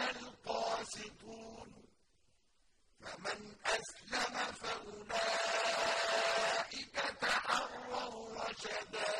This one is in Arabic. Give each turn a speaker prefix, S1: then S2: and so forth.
S1: مِنَ الْقَاسِطُونَ فَمَنْ أَسْلَمَ فَأُولَٰئِكَ تَحَرَّوْا رَشَدًا